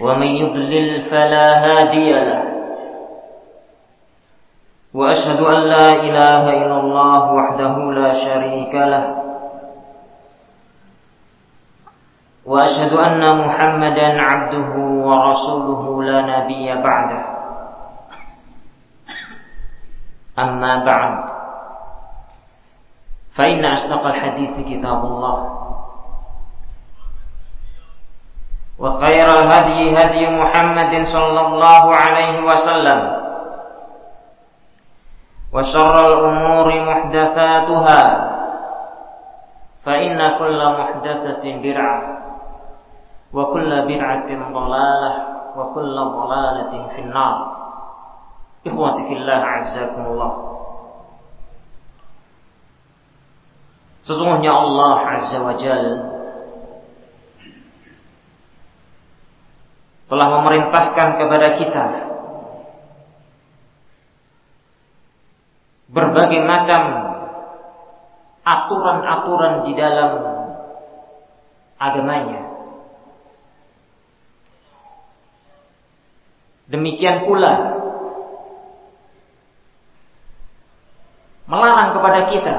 ومن يضلل فلا هادي له. وأشهد أن لا إله إلا الله وحده لا شريك له. وأشهد أن محمدا عبده ورسوله لا نبي بعده. أما بعد فإن أصدق الحديث كتاب الله. وخير الهدي هدي محمد صلى الله عليه وسلم. وشر الأمور محدثاتها. فإن كل محدثة برعة وكل برعة ضلالة. وكل ضلالة في النار. إخوتي في الله عزكم الله Sesungguhnya Allah Azza wa Jal telah memerintahkan kepada kita berbagai macam aturan-aturan di dalam agamanya. Demikian pula melarang kepada kita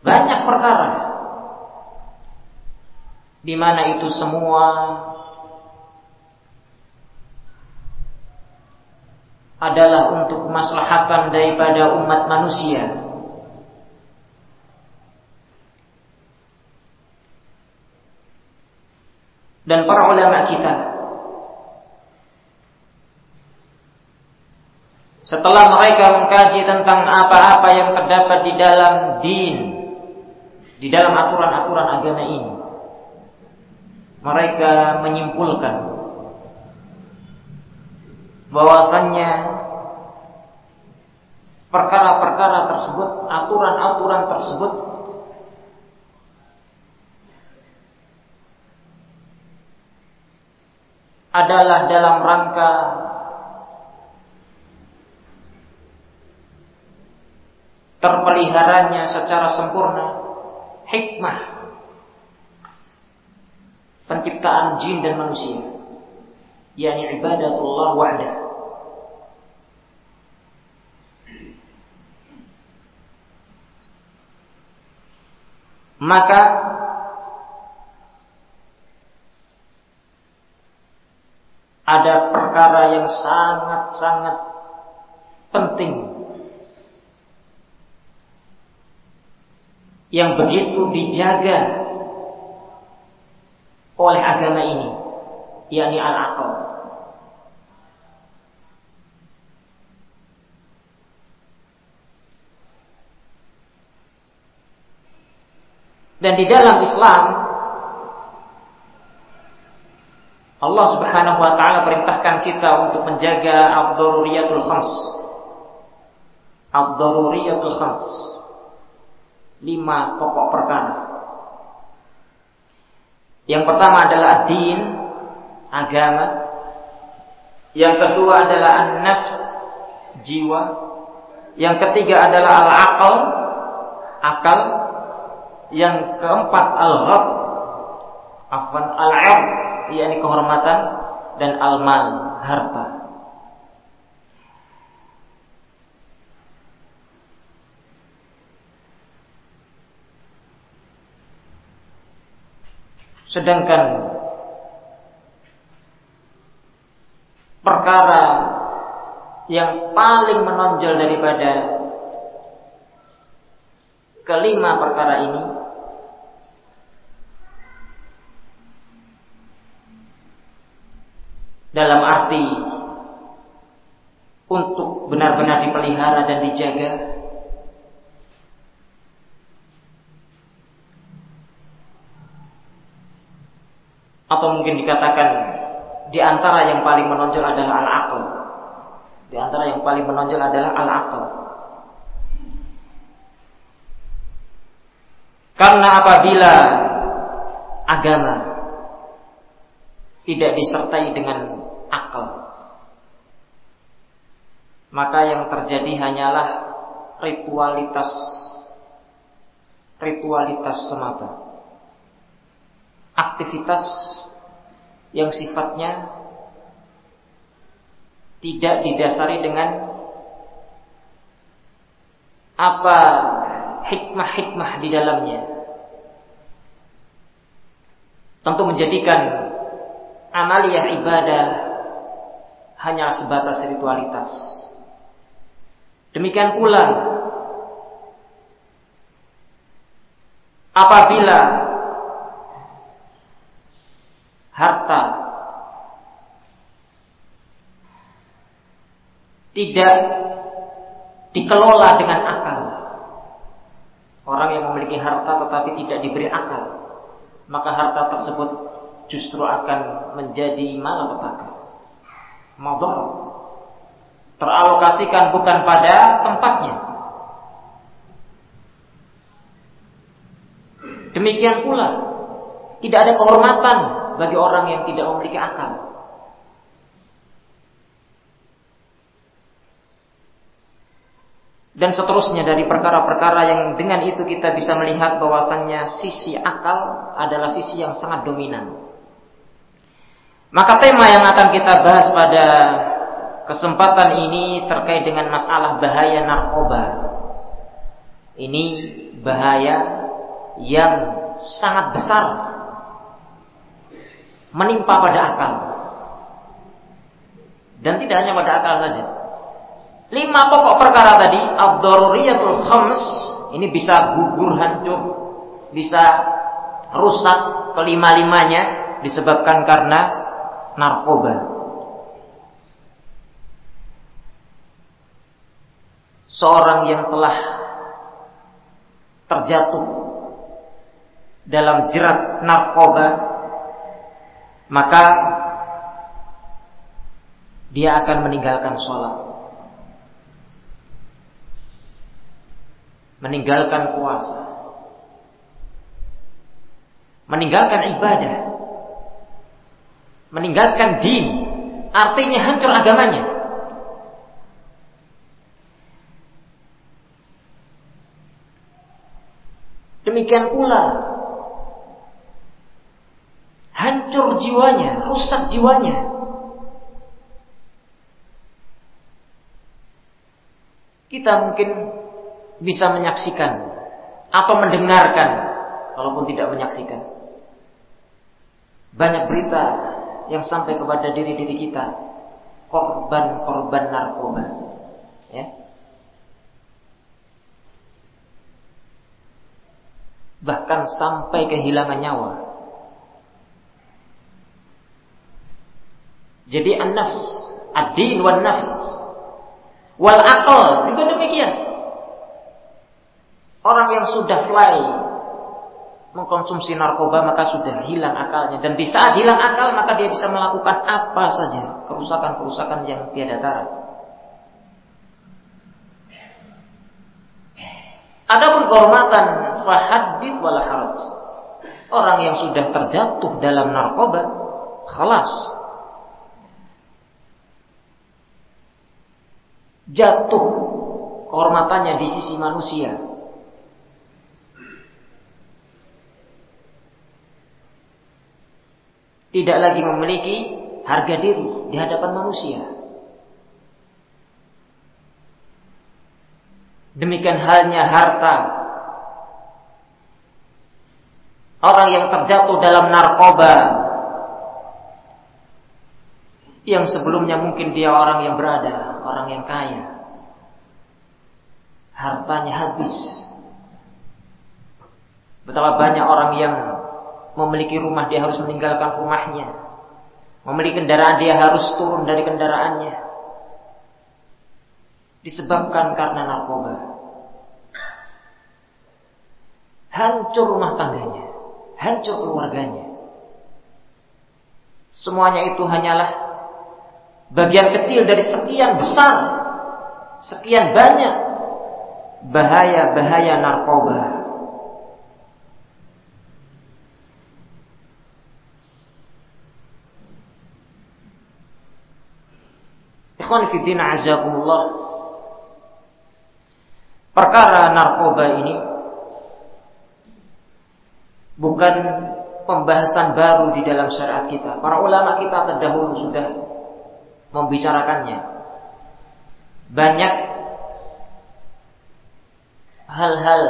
banyak perkara di mana itu semua adalah untuk kemaslahatan daripada umat manusia. Dan para ulama kita setelah mereka mengkaji tentang apa-apa yang terdapat di dalam din, di dalam aturan-aturan agama ini, mereka menyimpulkan bahwasannya perkara-perkara tersebut, aturan-aturan tersebut adalah dalam rangka terpeliharanya secara sempurna hikmah penciptaan jin dan manusia. Yakni ibadatullah wahdah. Maka ada perkara yang sangat-sangat penting. Yang begitu dijaga oleh agama ini yakni al-aql dan di dalam Islam Allah Subhanahu wa taala perintahkan kita untuk menjaga ad-daruriyatul khams. Ad-daruriyatul khams. Lima pokok perkara. Yang pertama adalah din, agama. Yang kedua adalah an-nafs, jiwa. Yang ketiga adalah al-aqal, akal. Yang keempat al-ghab, afwan al-'ird, yakni kehormatan dan al-mal, harta. Sedangkan perkara yang paling menonjol daripada kelima perkara ini dalam arti untuk benar-benar dipelihara dan dijaga Atau mungkin dikatakan di antara yang paling menonjol adalah al-aql. Di antara yang paling menonjol adalah al-aql. Karena apabila agama tidak disertai dengan akal, maka yang terjadi hanyalah ritualitas ritualitas semata. Aktivitas yang sifatnya tidak didasari dengan apa hikmah-hikmah di dalamnya. Tentu menjadikan amalia ibadah hanya sebatas ritualitas. Demikian pula apabila harta tidak dikelola dengan akal. Orang yang memiliki harta tetapi tidak diberi akal, maka harta tersebut justru akan menjadi malapetaka. Madhar. Teralokasikan bukan pada tempatnya. Demikian pula tidak ada kehormatan bagi orang yang tidak memiliki akal. Dan seterusnya dari perkara-perkara yang dengan itu kita bisa melihat bahwasannya sisi akal adalah sisi yang sangat dominan. Maka tema yang akan kita bahas pada kesempatan ini terkait dengan masalah bahaya narkoba. Ini bahaya yang sangat besar menimpa pada akal. Dan tidak hanya pada akal saja. Lima pokok perkara tadi, ad-daruriyatul khams, ini bisa gugur hancur, bisa rusak kelima-limanya disebabkan karena narkoba. Seorang yang telah terjatuh dalam jerat narkoba maka dia akan meninggalkan sholat, meninggalkan puasa, meninggalkan ibadah, meninggalkan din, artinya hancur agamanya. Demikian pula hancur jiwanya, rusak jiwanya. Kita mungkin bisa menyaksikan atau mendengarkan, walaupun tidak menyaksikan. Banyak berita yang sampai kepada diri-diri kita, korban-korban narkoba. Ya. Bahkan sampai kehilangan nyawa. Jadi an-nafs, ad-din wan nafs. Wal akal juga demikian. Orang yang sudah fly mengkonsumsi narkoba maka sudah hilang akalnya dan di saat hilang akal maka dia bisa melakukan apa saja kerusakan-kerusakan yang tiada tara. Adapun kehormatan fahadith wal haraj. Orang yang sudah terjatuh dalam narkoba, khalas jatuh kehormatannya di sisi manusia. Tidak lagi memiliki harga diri di hadapan manusia. Demikian halnya harta. Orang yang terjatuh dalam narkoba yang sebelumnya mungkin dia orang yang berada, orang yang kaya. Hartanya habis. Betapa banyak orang yang memiliki rumah dia harus meninggalkan rumahnya. Memiliki kendaraan dia harus turun dari kendaraannya. Disebabkan karena narkoba. Hancur rumah tangganya, hancur keluarganya. semuanya itu hanyalah bagian kecil dari sekian besar, sekian banyak bahaya-bahaya narkoba. Ikhwan fillah azakumullah. Perkara narkoba ini bukan pembahasan baru di dalam syariat kita. Para ulama kita terdahulu sudah membicarakannya. Banyak hal-hal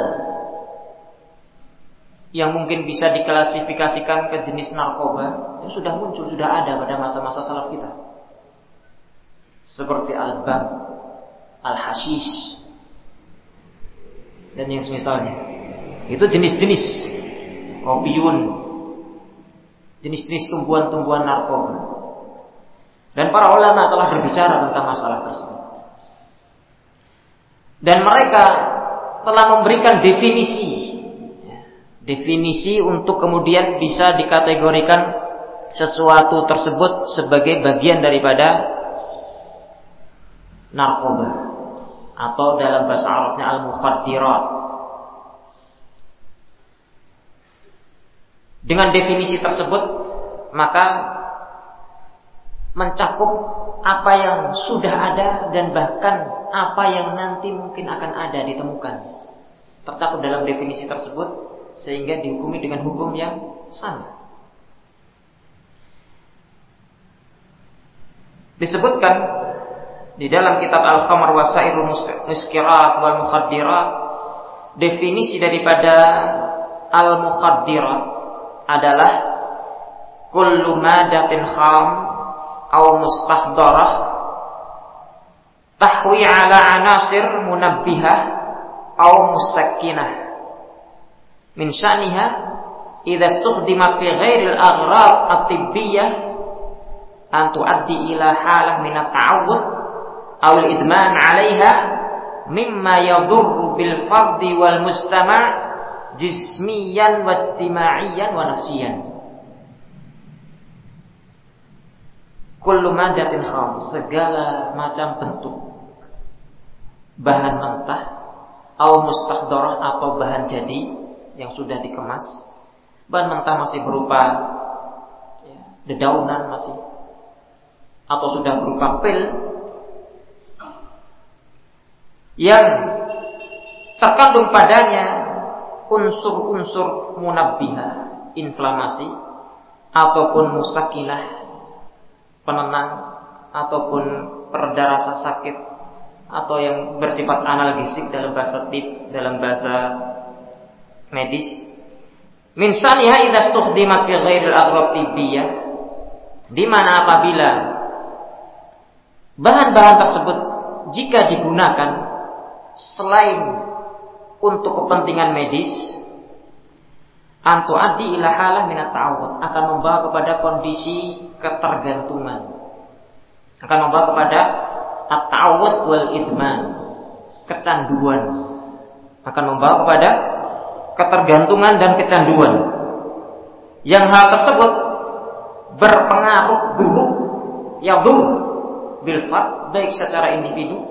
yang mungkin bisa diklasifikasikan ke jenis narkoba yang sudah muncul, sudah ada pada masa-masa salaf kita. Seperti al-bab, al-hashish, dan yang semisalnya. Itu jenis-jenis opium, jenis-jenis tumbuhan-tumbuhan narkoba. Dan para ulama telah berbicara tentang masalah tersebut. Dan mereka telah memberikan definisi. Definisi untuk kemudian bisa dikategorikan sesuatu tersebut sebagai bagian daripada narkoba atau dalam bahasa Arabnya al-mukhaddirat Dengan definisi tersebut, maka mencakup apa yang sudah ada dan bahkan apa yang nanti mungkin akan ada ditemukan. Tercakup dalam definisi tersebut sehingga dihukumi dengan hukum yang sama. Disebutkan di dalam kitab Al-Khamar Wasairul Muskirat wal Mukhaddirat definisi daripada al-mukhaddirat adalah kullu madatin kham au mustahdarah tahwi ala anasir munabbihah au musakkinah min syaniha idza istukhdimat fi ghairil aghrab at-tibbiyah an tuaddi ila halah min at-ta'awud aw al-idman 'alayha mimma yadurru bil fardi wal mustama' jismiyan wa ijtimaiyan wa nafsiyan. Kullu madatin kham, segala macam bentuk bahan mentah atau mustahdarah atau bahan jadi yang sudah dikemas. Bahan mentah masih berupa ya, dedaunan masih atau sudah berupa pil yang terkandung padanya unsur-unsur munabbihah, inflamasi ataupun musakinah, penenang ataupun pereda rasa sakit atau yang bersifat analgesik dalam bahasa tip, dalam bahasa medis. Min saniha idza stukhdimat fi ghairil aghrab tibbiyah di mana apabila bahan-bahan tersebut jika digunakan selain untuk kepentingan medis antu adi ila halah minat ta'awud. Akan membawa kepada kondisi ketergantungan. Akan membawa kepada at-ta'awud wal idman. Kecanduan. Akan membawa kepada ketergantungan dan kecanduan. Yang hal tersebut berpengaruh buruk yang buruk bilfat baik secara individu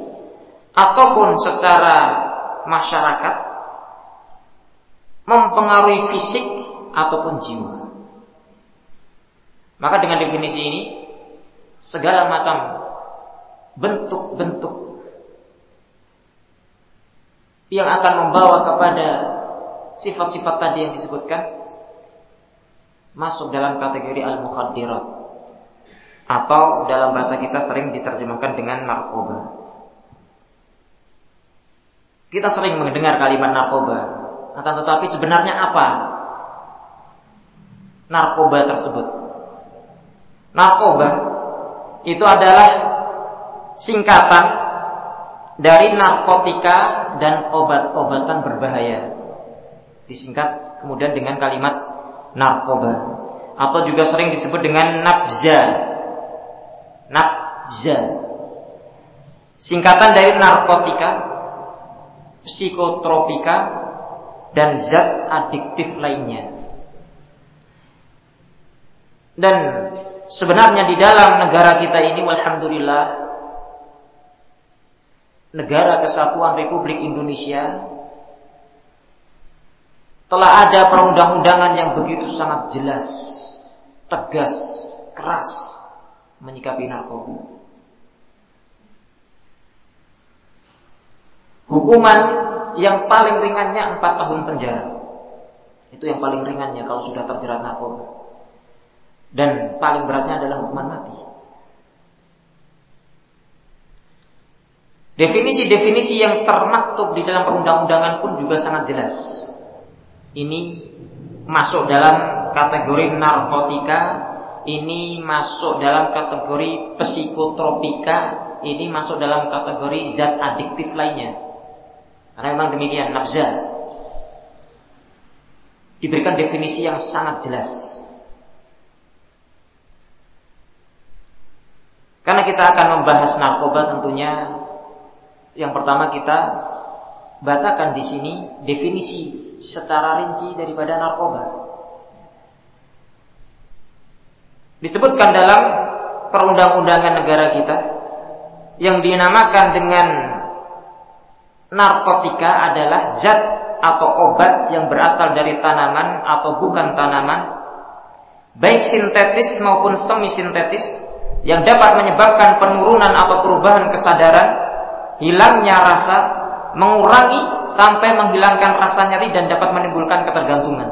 ataupun secara masyarakat mempengaruhi fisik ataupun jiwa. Maka dengan definisi ini segala macam bentuk-bentuk yang akan membawa kepada sifat-sifat tadi yang disebutkan masuk dalam kategori al-mukhaddirat atau dalam bahasa kita sering diterjemahkan dengan narkoba. Kita sering mendengar kalimat narkoba, akan tetapi sebenarnya apa narkoba tersebut? Narkoba itu adalah singkatan dari narkotika dan obat-obatan berbahaya. Disingkat kemudian dengan kalimat narkoba atau juga sering disebut dengan nabza. Nabza. Singkatan dari narkotika psikotropika, dan zat adiktif lainnya. Dan sebenarnya di dalam negara kita ini alhamdulillah negara kesatuan Republik Indonesia telah ada perundang-undangan yang begitu sangat jelas, tegas, keras menyikapi narkoba. Hukuman yang paling ringannya 4 tahun penjara. Itu yang paling ringannya kalau sudah terjerat narkoba. Dan paling beratnya adalah hukuman mati. Definisi-definisi yang termaktub di dalam perundang-undangan pun juga sangat jelas. Ini masuk dalam kategori narkotika, ini masuk dalam kategori psikotropika, ini masuk dalam kategori zat adiktif lainnya. Karena memang demikian, nafza. Diberikan definisi yang sangat jelas. Karena kita akan membahas narkoba tentunya yang pertama kita bacakan di sini definisi secara rinci daripada narkoba. Disebutkan dalam perundang-undangan negara kita yang dinamakan dengan narkotika adalah zat atau obat yang berasal dari tanaman atau bukan tanaman, baik sintetis maupun semi sintetis yang dapat menyebabkan penurunan atau perubahan kesadaran hilangnya rasa, mengurangi sampai menghilangkan rasa nyeri dan dapat menimbulkan ketergantungan.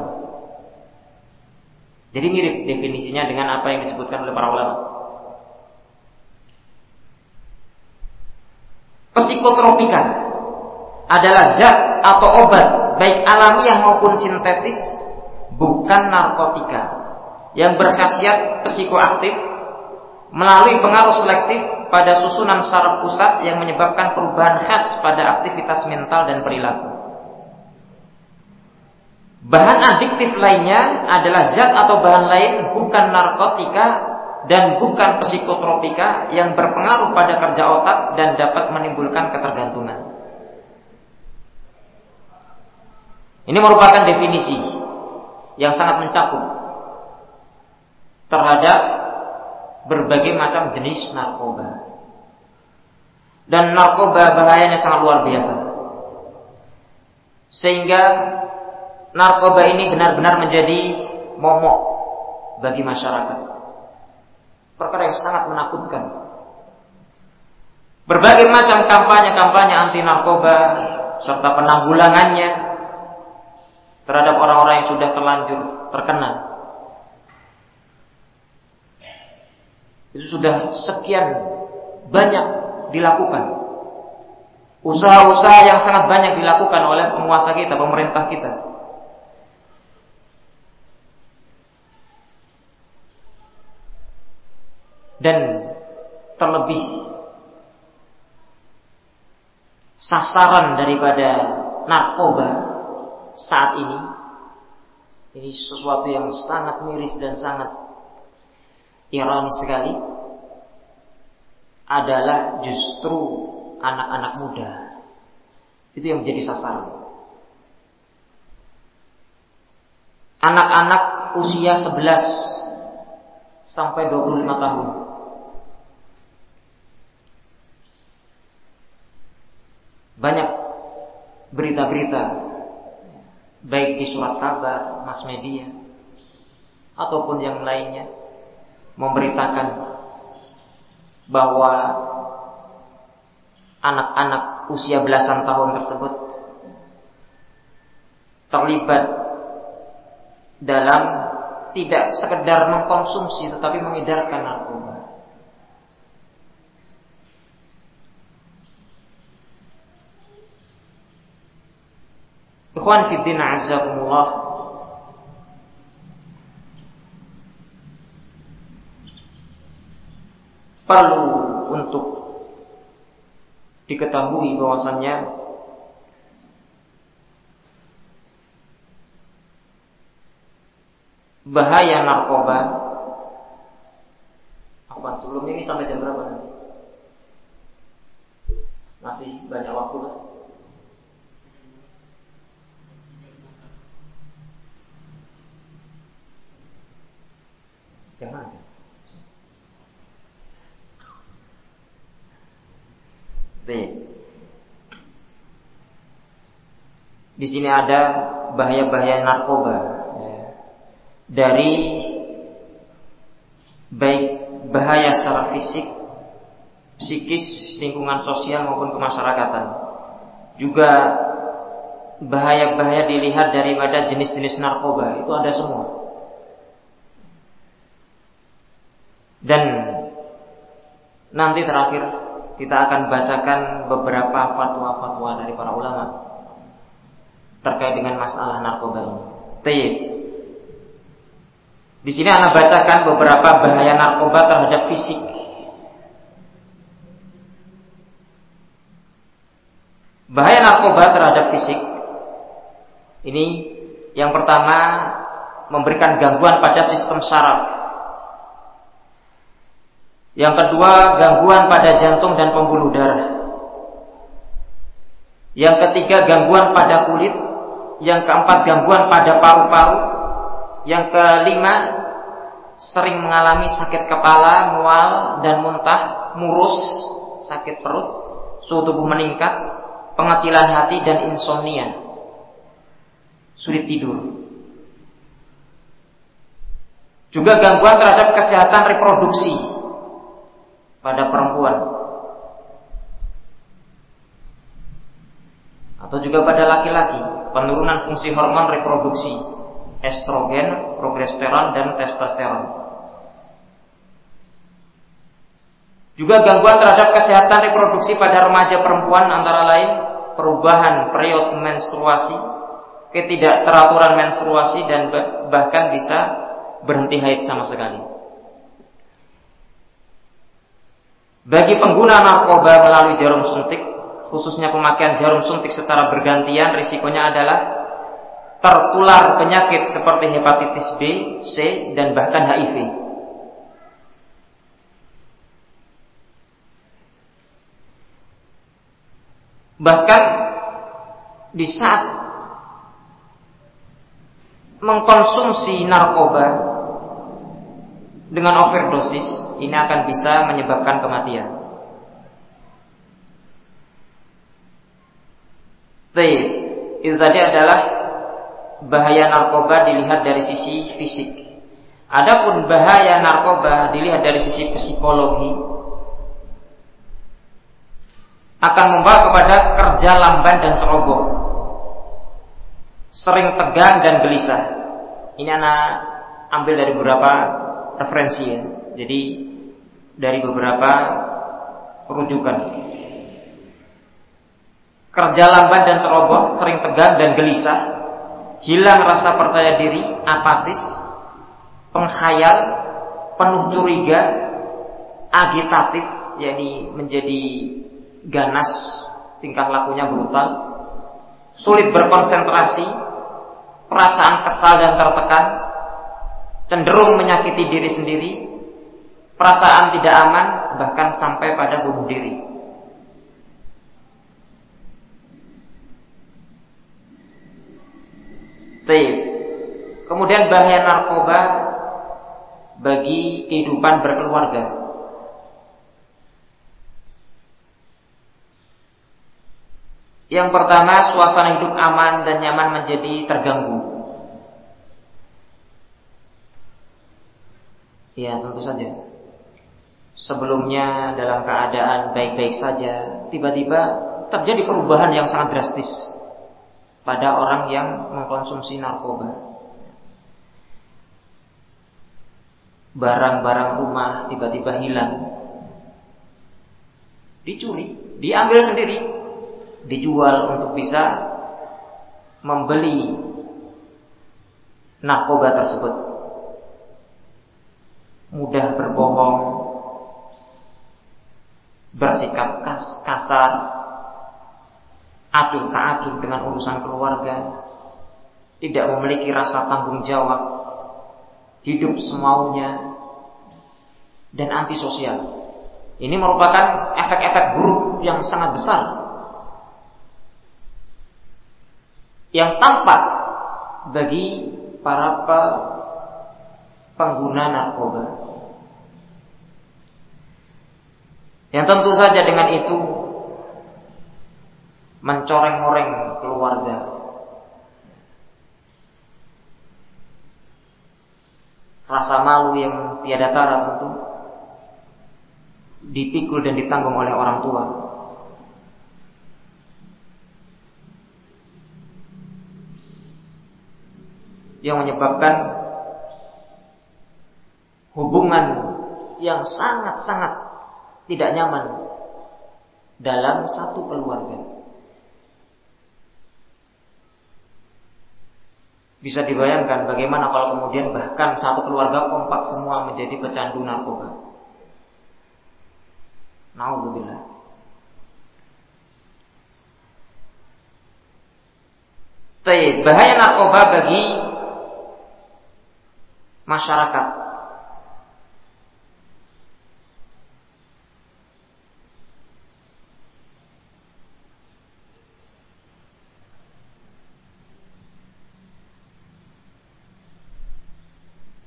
Jadi mirip definisinya dengan apa yang disebutkan oleh para ulama. Psikotropika adalah zat atau obat baik alamiah maupun sintetis bukan narkotika yang berkhasiat psikoaktif melalui pengaruh selektif pada susunan saraf pusat yang menyebabkan perubahan khas pada aktivitas mental dan perilaku. Bahan adiktif lainnya adalah zat atau bahan lain bukan narkotika dan bukan psikotropika yang berpengaruh pada kerja otak dan dapat menimbulkan ketergantungan. Ini merupakan definisi yang sangat mencakup terhadap berbagai macam jenis narkoba. Dan narkoba bahayanya sangat luar biasa. Sehingga narkoba ini benar-benar menjadi momok bagi masyarakat. Perkara yang sangat menakutkan. Berbagai macam kampanye-kampanye anti narkoba serta penanggulangannya terhadap orang-orang yang sudah terlanjur terkena Itu sudah sekian banyak dilakukan. Usaha-usaha yang sangat banyak dilakukan oleh penguasa kita, pemerintah kita. Dan terlebih sasaran daripada narkoba saat ini ini sesuatu yang sangat miris dan sangat ironis sekali adalah justru anak-anak muda. Itu yang menjadi sasaran. Anak-anak usia 11 sampai 25 tahun. Banyak berita-berita baik di surat kabar, mass media ataupun yang lainnya memberitakan bahwa anak-anak usia belasan tahun tersebut terlibat dalam tidak sekedar mengkonsumsi tetapi mengedarkan narkoba. Ikhwan fiddin azakumullah perlu untuk diketahui bahwasannya bahaya narkoba apa sebelum ini sampai jam berapa nanti? Masih banyak waktu kan? Jangan ada. Di sini ada bahaya-bahaya narkoba ya. dari baik bahaya secara fisik, psikis, lingkungan sosial maupun kemasyarakatan. Juga bahaya-bahaya dilihat daripada jenis-jenis narkoba itu ada semua. Dan nanti terakhir kita akan bacakan beberapa fatwa-fatwa dari para ulama terkait dengan masalah narkoba ini. Tayyib. Di sini anak bacakan beberapa bahaya narkoba terhadap fisik. Bahaya narkoba terhadap fisik ini yang pertama memberikan gangguan pada sistem saraf. Yang kedua gangguan pada jantung dan pembuluh darah. Yang ketiga gangguan pada kulit. Yang keempat gangguan pada paru-paru. Yang kelima sering mengalami sakit kepala, mual dan muntah, murus, sakit perut, suhu tubuh meningkat, pengecilan hati dan insomnia sulit tidur. Juga gangguan terhadap kesehatan reproduksi pada perempuan. Atau juga pada laki-laki, penurunan fungsi hormon reproduksi, estrogen, progesteron, dan testosteron. Juga gangguan terhadap kesehatan reproduksi pada remaja perempuan antara lain perubahan period menstruasi, ketidakteraturan menstruasi dan bahkan bisa berhenti haid sama sekali. Bagi pengguna narkoba melalui jarum suntik, khususnya pemakaian jarum suntik secara bergantian, risikonya adalah tertular penyakit seperti hepatitis B, C, dan bahkan HIV. Bahkan di saat mengkonsumsi narkoba dengan overdosis ini akan bisa menyebabkan kematian. Baik, itu tadi adalah bahaya narkoba dilihat dari sisi fisik. Adapun bahaya narkoba dilihat dari sisi psikologi akan membawa kepada kerja lamban dan ceroboh sering tegang dan gelisah. Ini anak ambil dari beberapa referensi ya. Jadi dari beberapa rujukan. Kerja lamban dan ceroboh, sering tegang dan gelisah, hilang rasa percaya diri, apatis, penghayal, penuh curiga, agitatif, yakni menjadi ganas, tingkah lakunya brutal, sulit berkonsentrasi, perasaan kesal dan tertekan, cenderung menyakiti diri sendiri, perasaan tidak aman, bahkan sampai pada bunuh diri. Taib. Kemudian bahaya narkoba bagi kehidupan berkeluarga. Yang pertama, suasana hidup aman dan nyaman menjadi terganggu. Ya, tentu saja. Sebelumnya dalam keadaan baik-baik saja, tiba-tiba terjadi perubahan yang sangat drastis pada orang yang mengkonsumsi narkoba. Barang-barang rumah tiba-tiba hilang. Dicuri, diambil sendiri, dijual untuk bisa membeli narkoba tersebut. Mudah berbohong, bersikap kas, kasar, acuh tak acuh dengan urusan keluarga, tidak memiliki rasa tanggung jawab, hidup semaunya, dan antisosial. Ini merupakan efek-efek buruk yang sangat besar. Yang tampak bagi para pengguna narkoba. Yang tentu saja dengan itu mencoreng-coreng keluarga. Rasa malu yang tiada tara tentu dipikul dan ditanggung oleh orang tua. Yang menyebabkan hubungan yang sangat-sangat tidak nyaman dalam satu keluarga. Bisa dibayangkan bagaimana kalau kemudian bahkan satu keluarga kompak semua menjadi pecandu narkoba. Nauzubillah. Tapi bahaya narkoba bagi masyarakat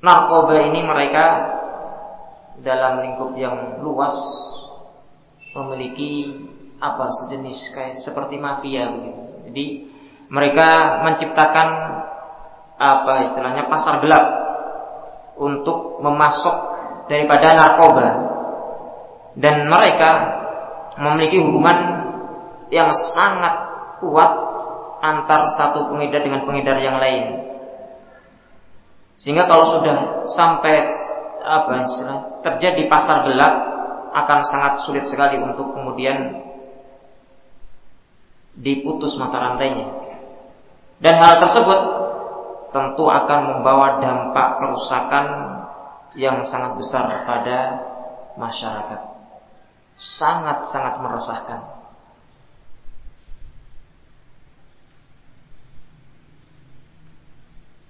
narkoba ini mereka dalam lingkup yang luas memiliki apa sejenis kayak seperti mafia begitu. Jadi mereka menciptakan apa istilahnya pasar gelap untuk memasok daripada narkoba dan mereka memiliki hubungan yang sangat kuat antar satu pengedar dengan pengedar yang lain sehingga kalau sudah sampai apa istilah terjadi pasar gelap akan sangat sulit sekali untuk kemudian diputus mata rantainya. Dan hal tersebut tentu akan membawa dampak kerusakan yang sangat besar pada masyarakat. Sangat-sangat meresahkan.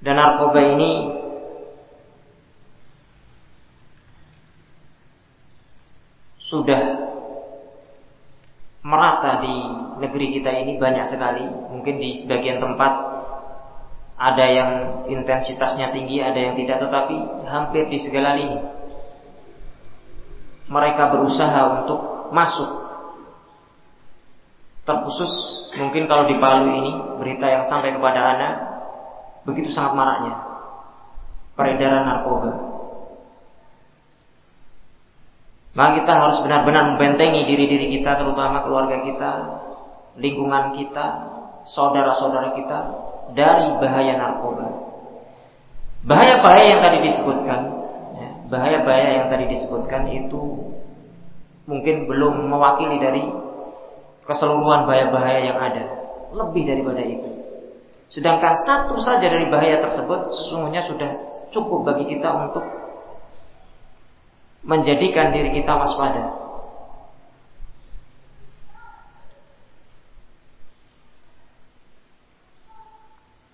Dan narkoba ini sudah merata di negeri kita ini banyak sekali. Mungkin di sebagian tempat ada yang intensitasnya tinggi, ada yang tidak, tetapi hampir di segala lini mereka berusaha untuk masuk. Terkhusus mungkin kalau di Palu ini berita yang sampai kepada anak begitu sangat maraknya peredaran narkoba. Maka kita harus benar-benar membentengi diri-diri kita, terutama keluarga kita, lingkungan kita, saudara-saudara kita dari bahaya narkoba. Bahaya-bahaya yang tadi disebutkan, ya, bahaya-bahaya yang tadi disebutkan itu mungkin belum mewakili dari keseluruhan bahaya-bahaya yang ada. Lebih daripada itu. Sedangkan satu saja dari bahaya tersebut sesungguhnya sudah cukup bagi kita untuk menjadikan diri kita waspada.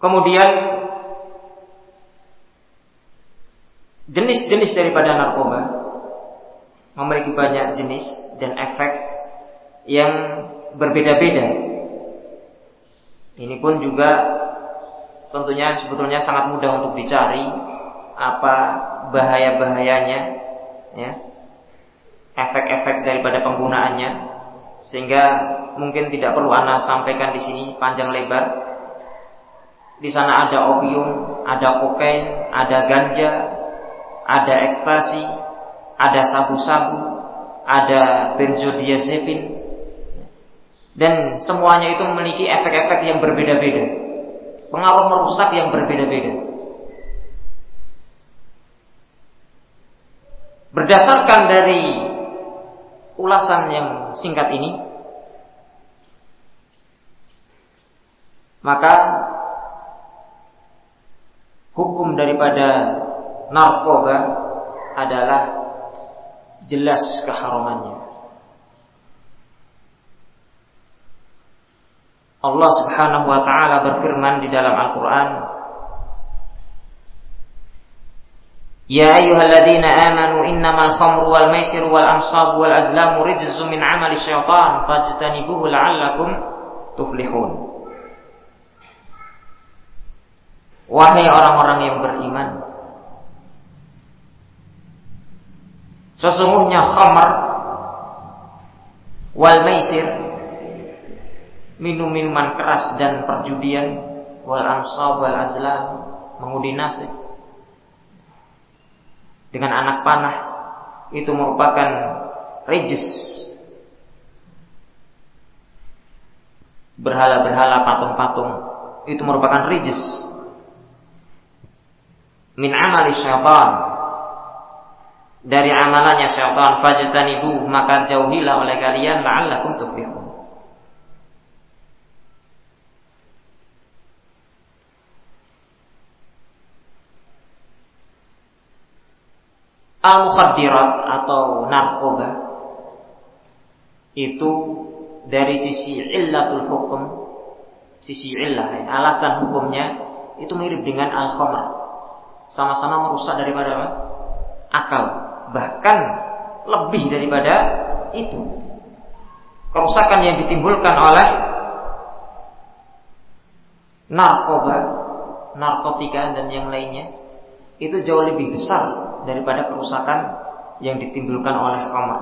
Kemudian jenis-jenis daripada narkoba memiliki banyak jenis dan efek yang berbeda-beda. Ini pun juga tentunya sebetulnya sangat mudah untuk dicari apa bahaya-bahayanya ya efek-efek daripada penggunaannya sehingga mungkin tidak perlu ana sampaikan di sini panjang lebar. Di sana ada opium, ada kokain, ada ganja, ada ekstasi, ada sabu-sabu, ada benzodiazepin, dan semuanya itu memiliki efek-efek yang berbeda-beda, pengaruh merusak yang berbeda-beda. Berdasarkan dari ulasan yang singkat ini, maka hukum daripada narkoba adalah jelas keharamannya. Allah Subhanahu wa taala berfirman di dalam Al-Qur'an Ya ayyuhalladzina amanu innamal khamru wal maisir wal ansab wal azlamu rijzun min amali syaitan fajtanibuhu la'allakum tuflihun Wahai orang-orang yang beriman Sesungguhnya khamr wal maisir minum-minuman keras dan perjudian wal ansab wal azlam mengudi nasib. Dengan anak panah itu merupakan rijis. Berhala-berhala patung-patung itu merupakan rijis. Min amali syaitan. Dari amalannya syaitan fajtanibu maka jauhilah oleh kalian la'allakum tuflihun Al-mukhaddirat atau narkoba itu dari sisi illatul hukum, sisi illah, ya, alasan hukumnya itu mirip dengan al-khamar. Sama-sama merusak daripada apa? akal, bahkan lebih daripada itu. Kerusakan yang ditimbulkan oleh narkoba, narkotika dan yang lainnya itu jauh lebih besar daripada kerusakan yang ditimbulkan oleh khamar.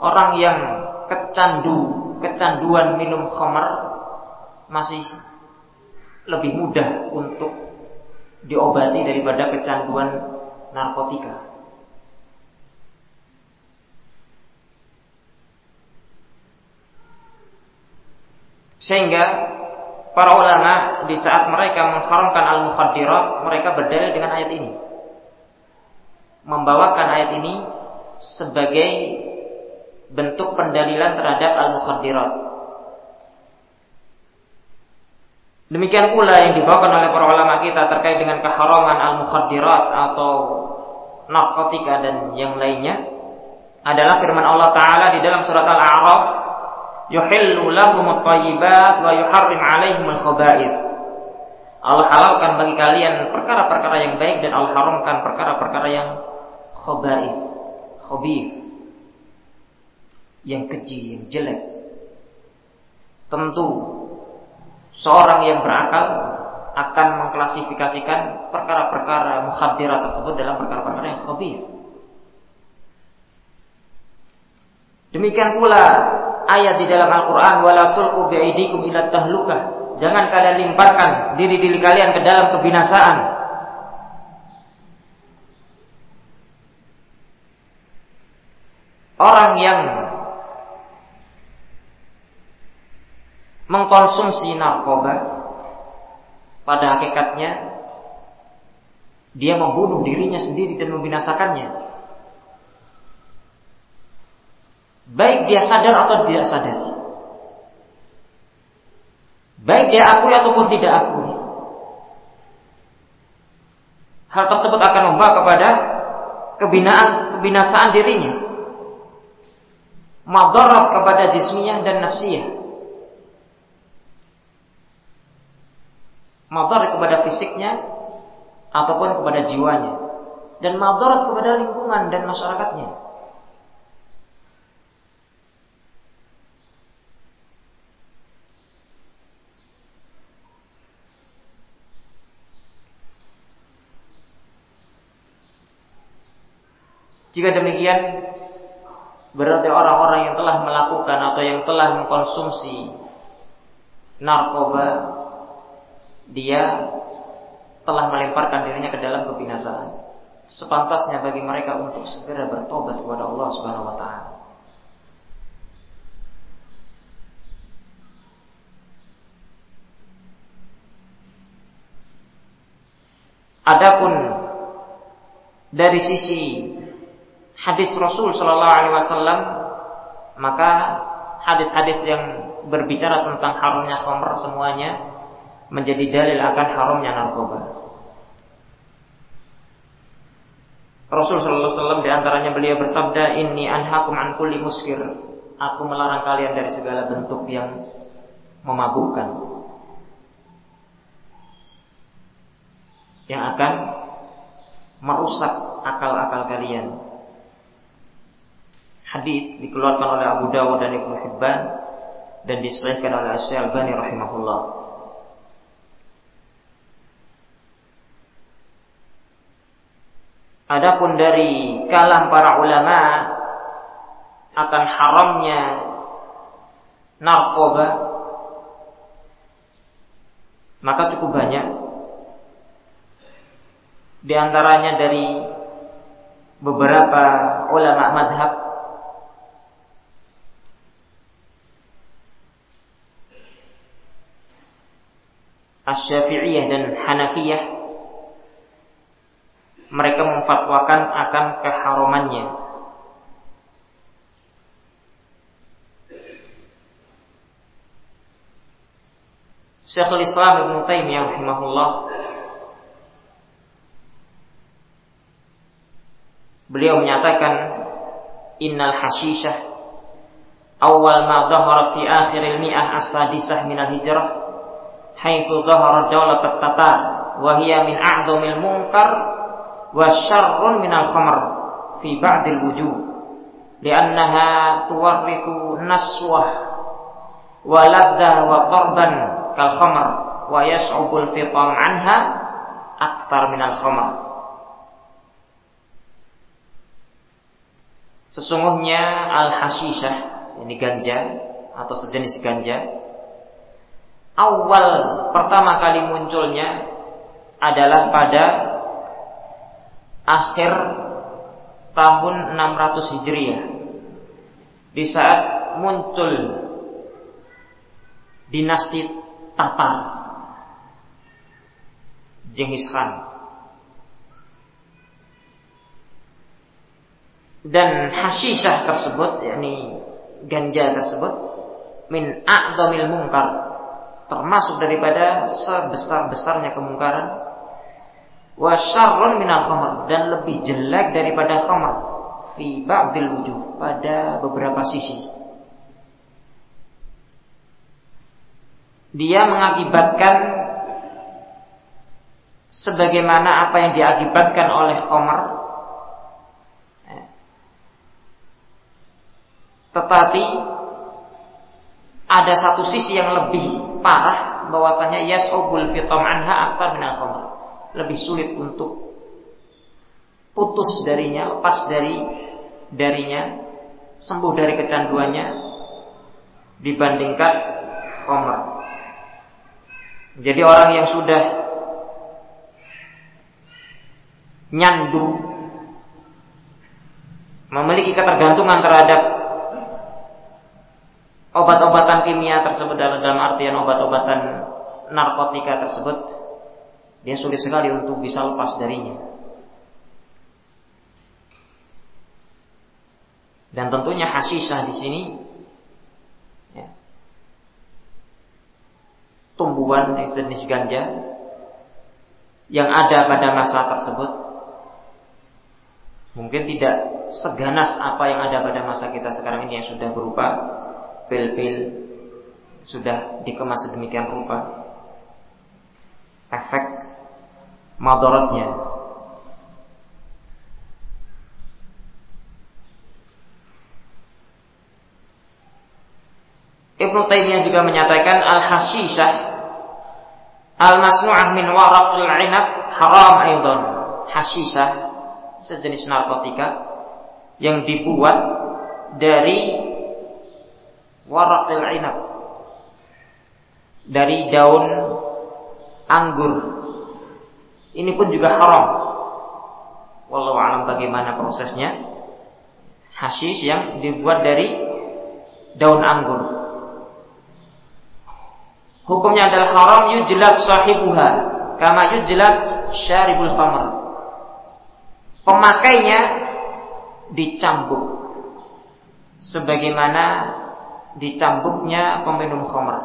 Orang yang kecandu, kecanduan minum khamar masih lebih mudah untuk diobati daripada kecanduan narkotika. Sehingga para ulama di saat mereka mengharamkan al-mukhaddirat, mereka berdalil dengan ayat ini membawakan ayat ini sebagai bentuk pendalilan terhadap al-mukhaddirat. Demikian pula yang dibawakan oleh para ulama kita terkait dengan keharaman al-mukhaddirat atau narkotika dan yang lainnya adalah firman Allah Ta'ala di dalam surat Al-A'raf yuhillu lahumut tayyibat wa yuharrim alaihimul khaba'ith Allah halalkan bagi kalian perkara-perkara yang baik dan Allah haramkan perkara-perkara yang khaba'ith, khabith, yang keji, yang jelek. Tentu seorang yang berakal akan mengklasifikasikan perkara-perkara mukhaddirah tersebut dalam perkara-perkara yang khabith. Demikian pula ayat di dalam Al-Quran wala tulqu biaidikum ila tahlukah. Jangan kalian limparkan diri-diri kalian ke dalam kebinasaan. Orang yang mengkonsumsi narkoba pada hakikatnya dia membunuh dirinya sendiri dan membinasakannya. Baik dia sadar atau tidak sadar. Baik dia akui ataupun tidak akui. Hal tersebut akan membawa kepada kebinasaan dirinya madarat kepada jismiyah dan nafsiyah. Madarat kepada fisiknya ataupun kepada jiwanya dan madarat kepada lingkungan dan masyarakatnya. Jika demikian, Berarti orang-orang yang telah melakukan atau yang telah mengkonsumsi narkoba dia telah melemparkan dirinya ke dalam kebinasaan. Sepantasnya bagi mereka untuk segera bertobat kepada Allah Subhanahu wa taala. Adapun dari sisi hadis Rasul Shallallahu Alaihi Wasallam maka hadis-hadis yang berbicara tentang haramnya khamr semuanya menjadi dalil akan haramnya narkoba. Rasul Shallallahu Alaihi Wasallam di antaranya beliau bersabda, Ini anhakum an muskir. Aku melarang kalian dari segala bentuk yang memabukkan. Yang akan merusak akal-akal kalian hadis dikeluarkan oleh Abu Dawud dan Ibnu Hibban dan disahihkan oleh Asy-Syaibani rahimahullah. Adapun dari kalam para ulama akan haramnya narkoba Maka cukup banyak di antaranya dari beberapa ulama madhab Asy-Syafi'iyah dan Hanafiyah mereka memfatwakan akan keharumannya. Syekhul Islam Ibn Taimiyah rahimahullah Beliau menyatakan innal hashishah awal ma dhahara fi akhir al-mi'ah as-sadisah min al-hijrah haitsu dhahara daulat at-tatar wa hiya min a'dhamil munkar wa syarrun min al-khamr fi ba'd al-wujuh li'annaha tuwarrithu naswah wa laddah wa qarban kal khamr wa Sesungguhnya al-hasishah, ini ganja atau sejenis ganja, awal pertama kali munculnya adalah pada akhir tahun 600 Hijriah. Di saat muncul dinasti Tatar Genghis Khan dan hasisah tersebut yakni ganja tersebut min a'dhamil munkar termasuk daripada sebesar-besarnya kemungkaran. Wa syarrun minal khamr dan lebih jelek daripada khamr fi ba'dil wujuh pada beberapa sisi. Dia mengakibatkan sebagaimana apa yang diakibatkan oleh khamr Tetapi ada satu sisi yang lebih parah bahwasanya yas'ubul fitam anha aktar minal khamr. Lebih sulit untuk putus darinya, lepas dari darinya, sembuh dari kecanduannya dibandingkan khamr. Jadi orang yang sudah nyandu memiliki ketergantungan terhadap obat-obatan kimia tersebut dalam, artian obat-obatan narkotika tersebut dia sulit sekali untuk bisa lepas darinya. Dan tentunya hasisah di sini ya, tumbuhan jenis ganja yang ada pada masa tersebut mungkin tidak seganas apa yang ada pada masa kita sekarang ini yang sudah berupa pil-pil sudah dikemas sedemikian rupa efek madaratnya Ibnu Taimiyah juga menyatakan al-hasishah al-masnu'ah min waraqil 'inab haram aidan. Hasishah sejenis narkotika yang dibuat dari warakil inab. Dari daun anggur. Ini pun juga haram. Walau alam bagaimana prosesnya. Hasis yang dibuat dari daun anggur. Hukumnya adalah haram yujlad sahibuha. Kama yujlad syaribul khamr. Pemakainya dicambuk sebagaimana dicambuknya peminum khamr.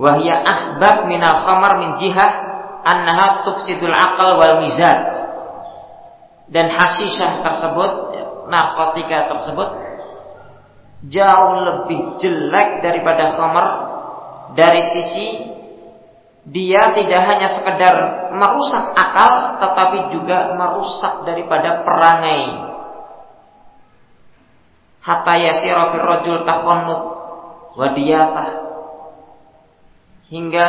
Wahia ahbab minal khamr min jihah annaha tufsidul akal wal mizaj. Dan hasisah tersebut, narkotika tersebut jauh lebih jelek daripada khamr dari sisi dia tidak hanya sekedar merusak akal tetapi juga merusak daripada perangai hatta yasira fir rajul takhannus wa hingga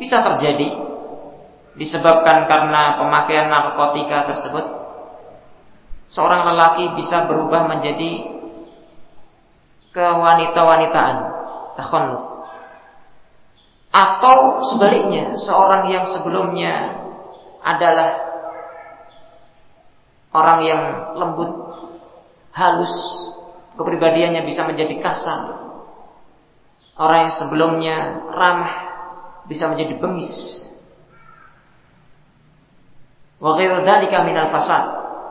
bisa terjadi disebabkan karena pemakaian narkotika tersebut seorang lelaki bisa berubah menjadi kewanita-wanitaan takhannus Atau sebaliknya, seorang yang sebelumnya adalah orang yang lembut, halus, kepribadiannya bisa menjadi kasar. Orang yang sebelumnya ramah bisa menjadi bengis. Wa ghairu minal fasad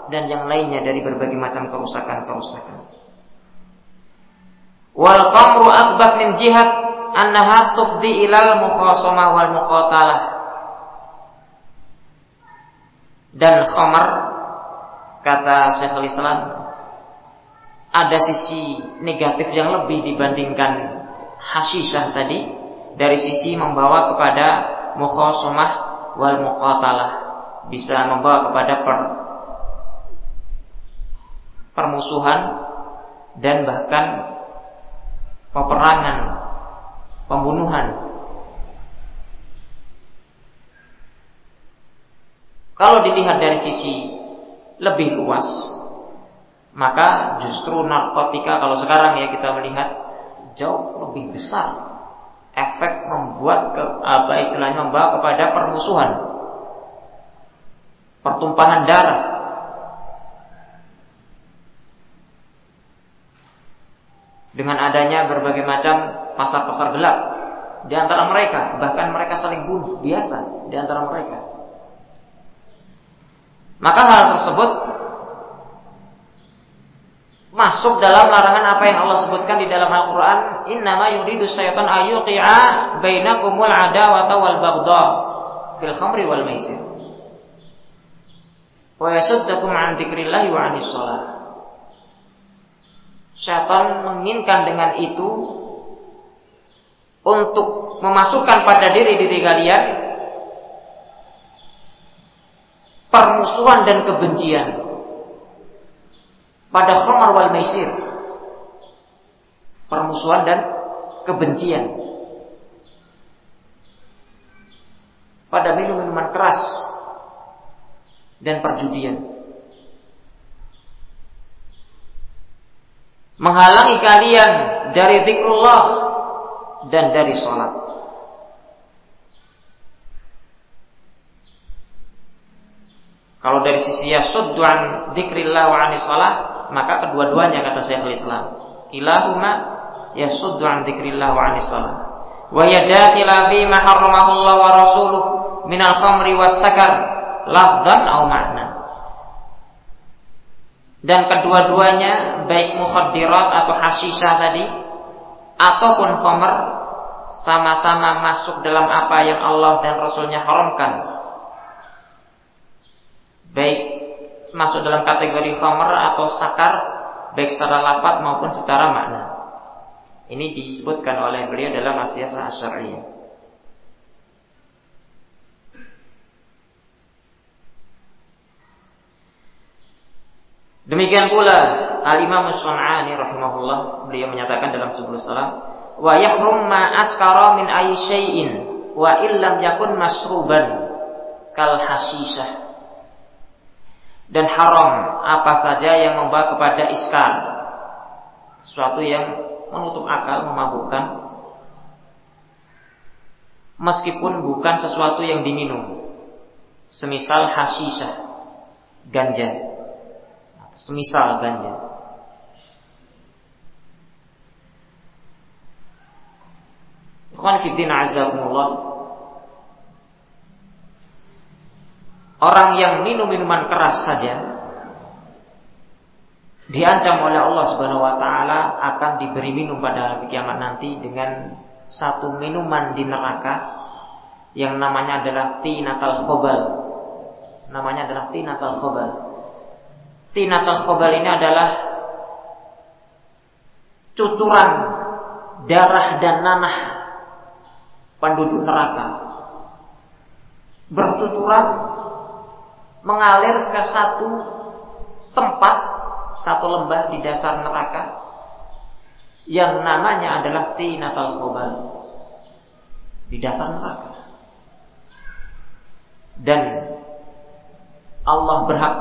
dan yang lainnya dari berbagai macam kerusakan-kerusakan. Wal qamru asbab min jihad annaha tufdi ilal mukhasamah wal muqatalah. Dan khamar kata Syekhul Islam ada sisi negatif yang lebih dibandingkan hasisah tadi dari sisi membawa kepada mukhasamah wal muqatalah bisa membawa kepada per, permusuhan dan bahkan peperangan, pembunuhan. Kalau dilihat dari sisi lebih luas, maka justru narkotika kalau sekarang ya kita melihat jauh lebih besar efek membuat ke, apa istilahnya membawa kepada permusuhan, pertumpahan darah, dengan adanya berbagai macam pasar-pasar gelap di antara mereka, bahkan mereka saling bunuh biasa di antara mereka. Maka hal tersebut masuk dalam larangan apa yang Allah sebutkan di dalam Al-Qur'an, "Innama yuridu syaitan ayyuqi'a bainakumul adawata wal baghdha fil khamri wal maisir." Wa yasuddakum 'an dzikrillahi wa 'anis shalah. Syaitan menginginkan dengan itu untuk memasukkan pada diri-diri kalian permusuhan dan kebencian pada khamar wal maisir. Permusuhan dan kebencian pada minum-minuman keras dan perjudian. menghalangi kalian dari zikrullah dan dari sholat. Kalau dari sisi yasuddu an dzikrillah wa anis salat, maka kedua-duanya kata Syekhul Islam. Kilahuma yasuddu an dzikrillah wa anis. Wa yadakhila fi ma harramahu wa rasuluh min al-khamri was sakar lafdhan aw ma'na dan kedua-duanya baik mukhaddirat atau hasisha tadi ataupun khamr sama-sama masuk dalam apa yang Allah dan Rasulnya haramkan baik masuk dalam kategori khamr atau sakar baik secara lafaz maupun secara makna. Ini disebutkan oleh beliau dalam Asyasah Asyariyah Demikian pula Al-Imam Sun'ani rahimahullah beliau menyatakan dalam sebuah salam wa yahrum ma askara min ayyi wa illam yakun masruban kal hasisah dan haram apa saja yang membawa kepada iskar sesuatu yang menutup akal memabukkan meskipun bukan sesuatu yang diminum semisal hasisah ganja semisal ganja. Ikhwan fiddin azakumullah. Orang yang minum minuman keras saja diancam oleh Allah Subhanahu wa taala akan diberi minum pada hari kiamat nanti dengan satu minuman di neraka yang namanya adalah tinatal khobal. Namanya adalah tinatal khobal. Tinatul khobal ini adalah cucuran darah dan nanah penduduk neraka. Bercucuran mengalir ke satu tempat, satu lembah di dasar neraka yang namanya adalah Tinatul khobal di dasar neraka. Dan Allah berhak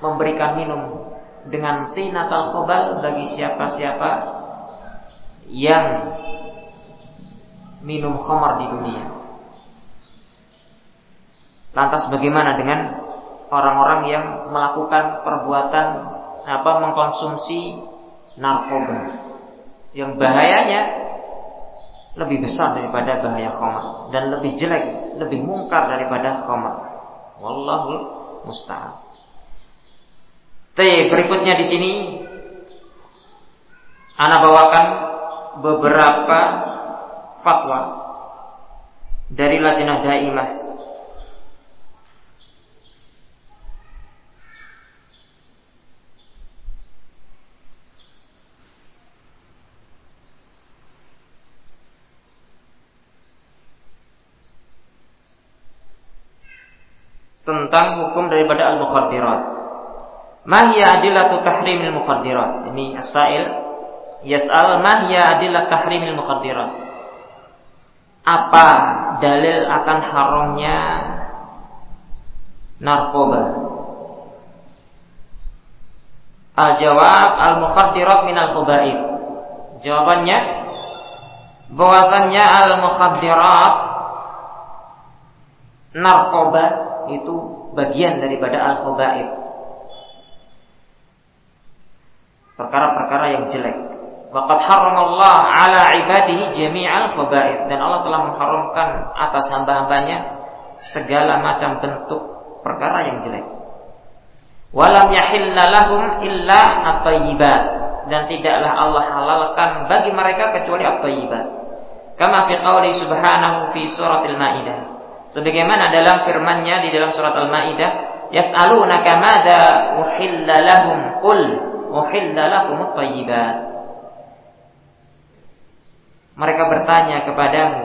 memberikan minum dengan tinatal khobal bagi siapa-siapa yang minum khamar di dunia. Lantas bagaimana dengan orang-orang yang melakukan perbuatan apa mengkonsumsi narkoba yang bahayanya lebih besar daripada bahaya khamar dan lebih jelek, lebih mungkar daripada khamar. Wallahu musta'an. Tapi berikutnya di sini Ana bawakan beberapa fatwa dari Lajnah Daimah tentang hukum daripada al-mukhaddirat. Ma hiya adillatu tahrimil mukhaddirat? Ini as-sa'il Yas'al man ya adillah tahrimil muqaddirat. Apa dalil akan haramnya narkoba? Al-jawab al-mukhaddirat minal khubaib. Jawabannya bahwasannya al-mukhaddirat narkoba itu bagian daripada al-khubaib. Perkara-perkara yang jelek. Waqad haramallah ala ibadihi jami'al khaba'ith dan Allah telah mengharamkan atas hamba-hambanya segala macam bentuk perkara yang jelek. Walam yahilla lahum illa at-tayyibat dan tidaklah Allah halalkan bagi mereka kecuali at-tayyibat. Kama fi qouli subhanahu fi suratil Maidah. Sebagaimana dalam firman-Nya di dalam surat Al-Maidah, yas'alunaka madza uhilla lahum qul uhilla lakum at-tayyibat. Mereka bertanya kepadamu,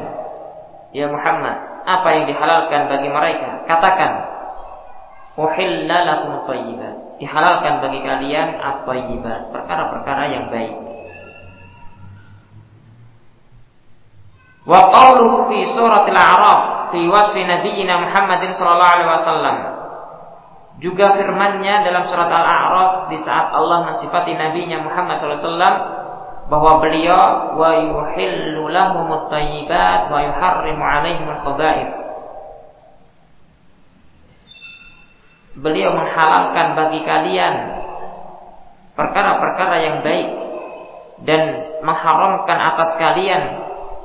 Ya Muhammad, apa yang dihalalkan bagi mereka? Katakan, Uhilla lakum tayyibat. Dihalalkan bagi kalian at-tayyibat, perkara-perkara yang baik. Wa qawluhu fi surat al-A'raf fi wasfi nabiyyina Muhammadin sallallahu alaihi wasallam. Juga firman-Nya dalam surat Al-A'raf di saat Allah mensifati nabinya Muhammad sallallahu alaihi wasallam bahwa beliau wa yuhillu lahum at-tayyibat wa yuharrimu alaihim al-khaba'ith. Beliau menghalalkan bagi kalian perkara-perkara yang baik dan mengharamkan atas kalian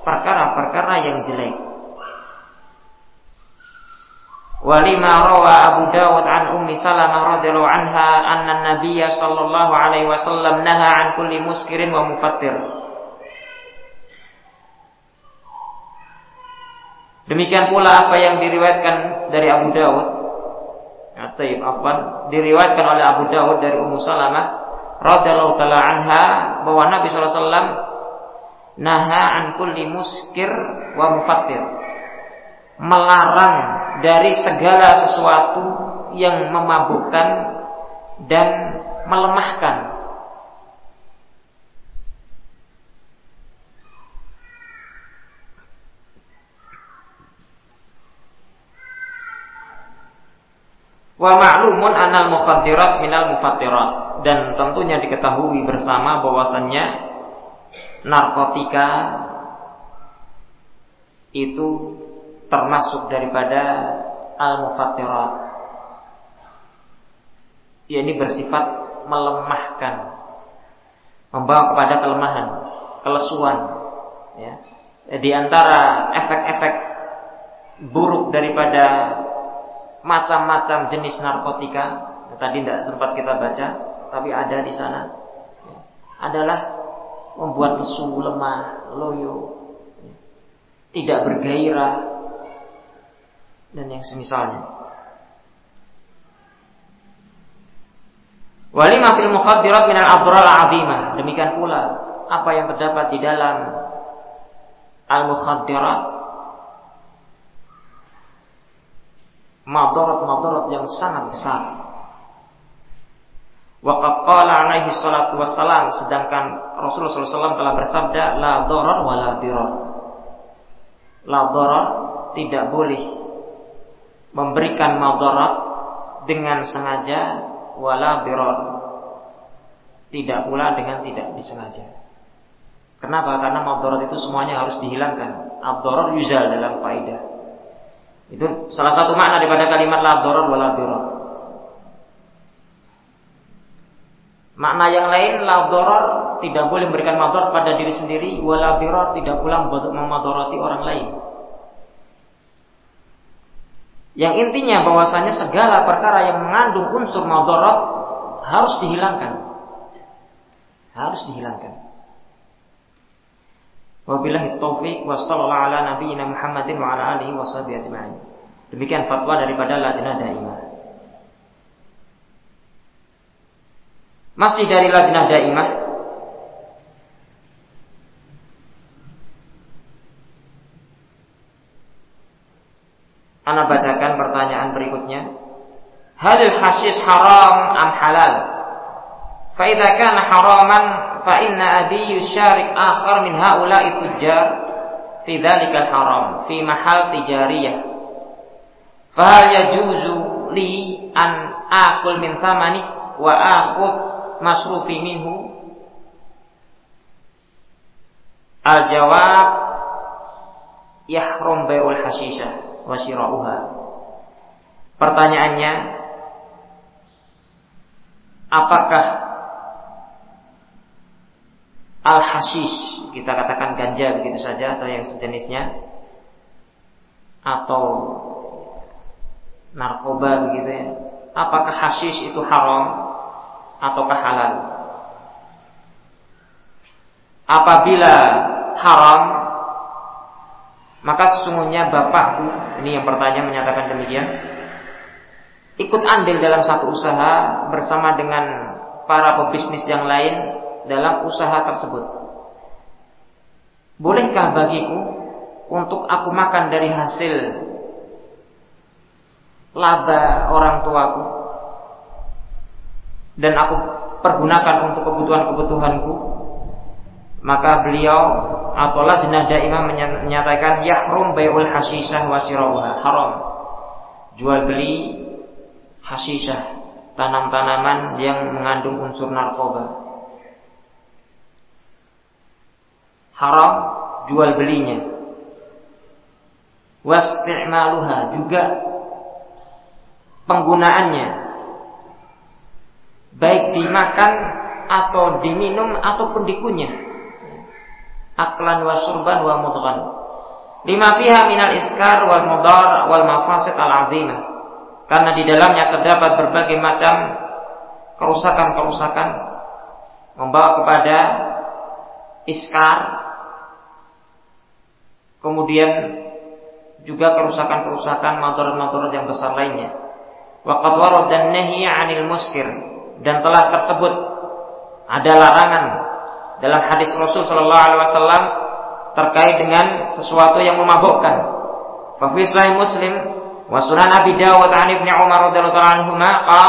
perkara-perkara yang jelek. ولما روى أبو داود عن أم سلمة رضي الله عنها أن النبي صلى الله عليه وسلم نهى عن كل مسكر ومفتر Demikian pula apa yang diriwayatkan dari Abu Dawud. Ya, taib, afwan, diriwayatkan oleh Abu Dawud dari Ummu Salamah radhiyallahu taala anha bahwa Nabi sallallahu alaihi wasallam naha an kulli muskir wa mufattir. Melarang dari segala sesuatu yang memabukkan dan melemahkan. Wa ma'lumun anal mukhaddirat minal mufattirat dan tentunya diketahui bersama bahwasannya narkotika itu termasuk daripada al-mufattirat. Ya, ini bersifat melemahkan, membawa kepada kelemahan, kelesuan. Ya. Di antara efek-efek buruk daripada macam-macam jenis narkotika, tadi tidak sempat kita baca, tapi ada di sana, ya, adalah membuat lesu, lemah, loyo, ya, tidak bergairah, dan yang semisalnya. Walima fil mukhaddirat minal azimah. Demikian pula apa yang terdapat di dalam al mukhaddirat madarat-madarat yang sangat besar. Waqad qala alaihi salatu wassalam sedangkan Rasulullah SAW telah bersabda la darar wa la dirar. La darar tidak boleh memberikan madarat dengan sengaja wala biror tidak pula dengan tidak disengaja Kenapa? Karena madarat itu semuanya harus dihilangkan. Abdoror yuzal dalam kaidah. Itu salah satu makna daripada kalimat la doror wala doror. Makna yang lain la tidak boleh memberikan mador pada diri sendiri, wala doror tidak pula memadorati orang lain. Yang intinya bahwasanya segala perkara yang mengandung unsur madarat harus dihilangkan. Harus dihilangkan. Wabillahi taufik wa sallallahu ala nabiyyina Muhammadin wa ala alihi wa sahbihi ajma'in. Demikian fatwa daripada Lajnah Daimah. Masih dari Lajnah Daimah Anda bacakan pertanyaan berikutnya. Halil hasis haram am halal? Fa idza kana haraman fa inna abi yusharik akhar min haula'i tujjar fi dzalikal haram fi mahal tijariyah. Fa hal yajuzu li an akul min thamani wa akhud masrufi minhu? Al jawab yahrum bai'ul hasisha wa Pertanyaannya, apakah al-hashish, kita katakan ganja begitu saja atau yang sejenisnya atau narkoba begitu ya. Apakah hashish itu haram ataukah halal? Apabila haram maka sesungguhnya bapakku, ini yang pertanyaan menyatakan demikian, ikut andil dalam satu usaha bersama dengan para pebisnis yang lain dalam usaha tersebut. Bolehkah bagiku untuk aku makan dari hasil laba orang tuaku dan aku pergunakan untuk kebutuhan-kebutuhanku maka beliau atau lajnah daimah menyatakan yahrum bai'ul hasisah wa syirauha haram. Jual beli hasisah tanam-tanaman yang mengandung unsur narkoba. Haram jual belinya. Wasti'maluha juga penggunaannya. Baik dimakan atau diminum ataupun dikunyah aklan wa surban wa mudghan. Lima fiha minal iskar wal mudar wal mafasid al azimah. Karena di dalamnya terdapat berbagai macam kerusakan-kerusakan membawa kepada iskar kemudian juga kerusakan-kerusakan madarat-madarat yang besar lainnya. Waqad warad dan nahi 'anil muskir dan telah tersebut ada larangan dalam hadis Rasul Shallallahu Alaihi Wasallam terkait dengan sesuatu yang memabukkan. Fafi Sahih Muslim wa Sunan Abi Dawud an Ibnu Umar radhiyallahu anhu qala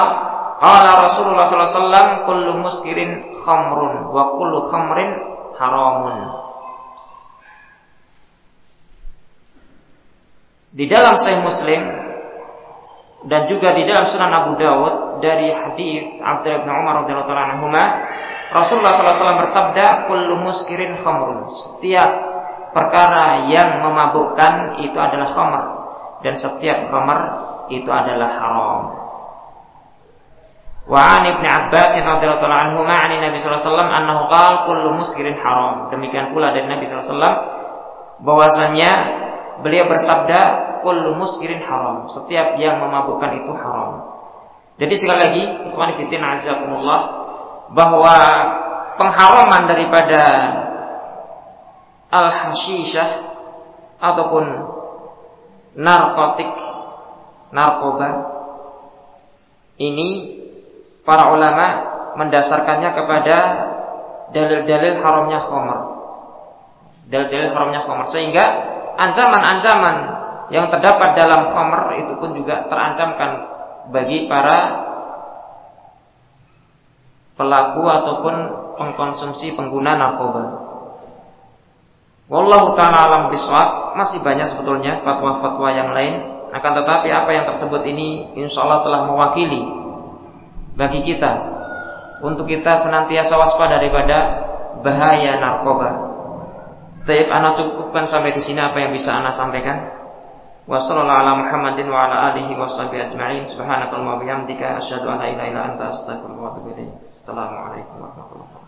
qala Rasulullah sallallahu alaihi wasallam kullu muskirin khamrun wa kullu khamrin haramun. Di dalam Sahih Muslim dan juga di dalam Sunan Abu Dawud dari hadis Abdullah bin Umar radhiyallahu anhu Rasulullah SAW bersabda, "Kullu muskirin khamrun." Setiap perkara yang memabukkan itu adalah khamr dan setiap khamr itu adalah haram. Wa an Ibnu Abbas radhiyallahu anhu ma'ani Nabi sallallahu alaihi wasallam annahu qala kullu muskirin haram. Demikian pula dari Nabi sallallahu alaihi wasallam bahwasanya beliau bersabda kullu muskirin haram. Setiap yang memabukkan itu haram. Jadi sekali lagi, ikhwan fillah azakumullah, bahwa pengharaman daripada al-hashishah ataupun narkotik narkoba ini para ulama mendasarkannya kepada dalil-dalil haramnya khamr. Dalil-dalil haramnya khamr sehingga ancaman-ancaman yang terdapat dalam khamr itu pun juga terancamkan bagi para pelaku ataupun pengkonsumsi pengguna narkoba. Wallahu taala alam biswab masih banyak sebetulnya fatwa-fatwa yang lain akan tetapi apa yang tersebut ini insya Allah telah mewakili bagi kita untuk kita senantiasa waspada daripada bahaya narkoba Baik, anak cukupkan sampai di sini apa yang bisa anak sampaikan. Wassalamualaikum ala warahmatullahi wabarakatuh.